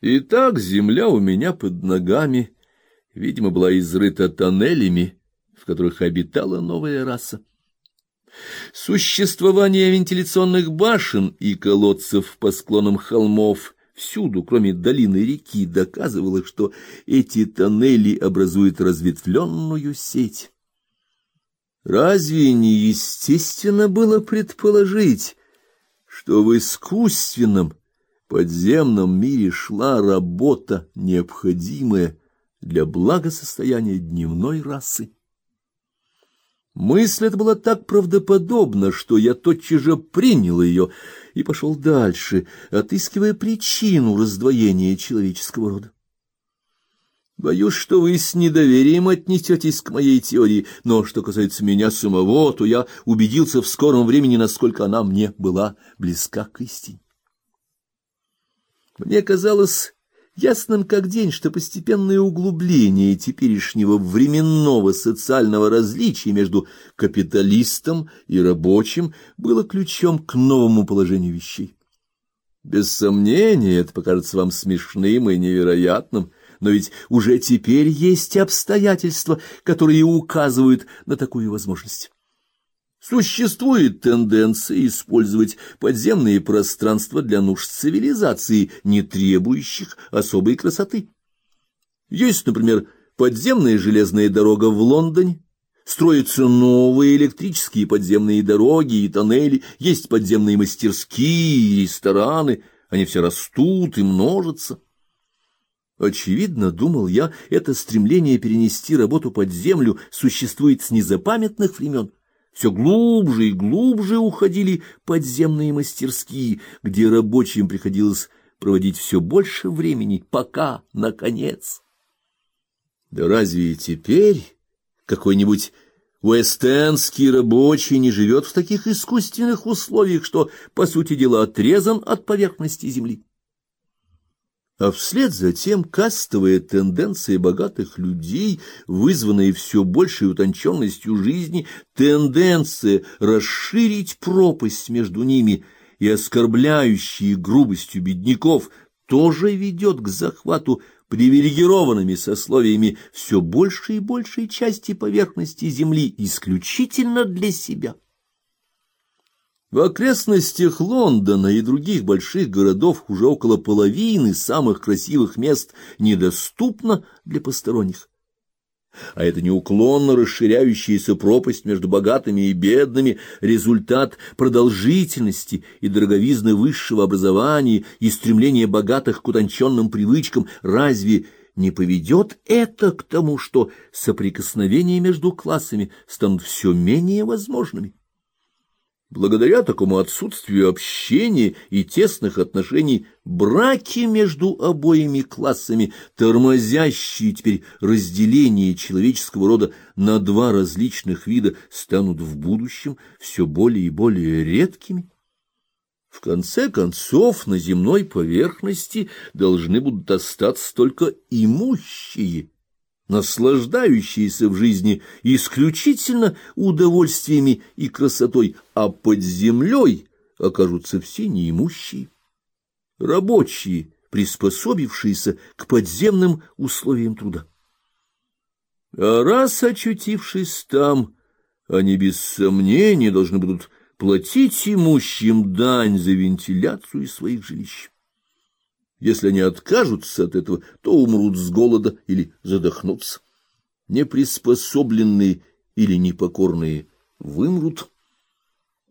И так земля у меня под ногами, видимо, была изрыта тоннелями, в которых обитала новая раса. Существование вентиляционных башен и колодцев по склонам холмов всюду, кроме долины реки, доказывало, что эти тоннели образуют разветвленную сеть. Разве не естественно было предположить, что в искусственном подземном мире шла работа, необходимая для благосостояния дневной расы? Мысль эта была так правдоподобна, что я тотчас же принял ее и пошел дальше, отыскивая причину раздвоения человеческого рода. Боюсь, что вы с недоверием отнесетесь к моей теории, но что касается меня самого, то я убедился в скором времени, насколько она мне была близка к истине. Мне казалось ясным как день, что постепенное углубление теперешнего временного социального различия между капиталистом и рабочим было ключом к новому положению вещей. Без сомнения, это покажется вам смешным и невероятным, но ведь уже теперь есть обстоятельства, которые указывают на такую возможность. Существует тенденция использовать подземные пространства для нужд цивилизации, не требующих особой красоты. Есть, например, подземная железная дорога в Лондоне, строятся новые электрические подземные дороги и тоннели, есть подземные мастерские и рестораны, они все растут и множатся. Очевидно, думал я, это стремление перенести работу под землю существует с незапамятных времен все глубже и глубже уходили подземные мастерские, где рабочим приходилось проводить все больше времени, пока, наконец. Да разве и теперь какой-нибудь уэстенский рабочий не живет в таких искусственных условиях, что, по сути дела, отрезан от поверхности земли? А вслед за тем кастовая тенденция богатых людей, вызванная все большей утонченностью жизни, тенденция расширить пропасть между ними и оскорбляющие грубостью бедняков, тоже ведет к захвату привилегированными сословиями все большей и большей части поверхности земли исключительно для себя. В окрестностях Лондона и других больших городов уже около половины самых красивых мест недоступно для посторонних. А это неуклонно расширяющаяся пропасть между богатыми и бедными – результат продолжительности и дороговизны высшего образования и стремления богатых к утонченным привычкам. Разве не поведет это к тому, что соприкосновения между классами станут все менее возможными? Благодаря такому отсутствию общения и тесных отношений браки между обоими классами, тормозящие теперь разделение человеческого рода на два различных вида, станут в будущем все более и более редкими. В конце концов, на земной поверхности должны будут остаться только имущие наслаждающиеся в жизни исключительно удовольствиями и красотой, а под землей окажутся все неимущие. Рабочие, приспособившиеся к подземным условиям труда. А раз очутившись там, они без сомнения должны будут платить имущим дань за вентиляцию своих жилищ. Если они откажутся от этого, то умрут с голода или задохнутся. Неприспособленные или непокорные вымрут.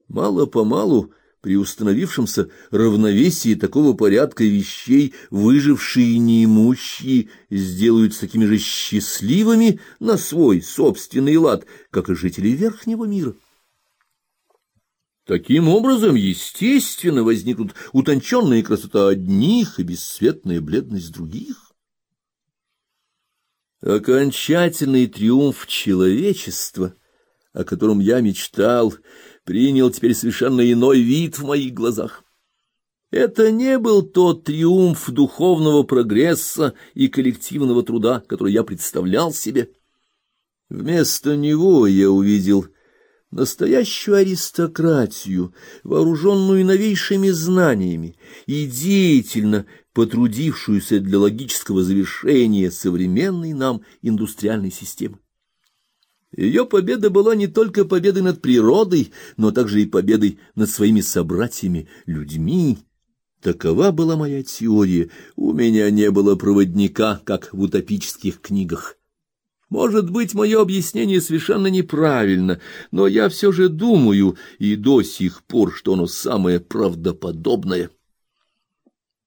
Мало-помалу при установившемся равновесии такого порядка вещей выжившие и неимущие сделаются такими же счастливыми на свой собственный лад, как и жители верхнего мира. Таким образом, естественно, возникнут утонченная красота одних и бесцветная бледность других. Окончательный триумф человечества, о котором я мечтал, принял теперь совершенно иной вид в моих глазах. Это не был тот триумф духовного прогресса и коллективного труда, который я представлял себе. Вместо него я увидел настоящую аристократию, вооруженную новейшими знаниями и деятельно потрудившуюся для логического завершения современной нам индустриальной системы. Ее победа была не только победой над природой, но также и победой над своими собратьями, людьми. Такова была моя теория. У меня не было проводника, как в утопических книгах. Может быть, мое объяснение совершенно неправильно, но я все же думаю и до сих пор, что оно самое правдоподобное.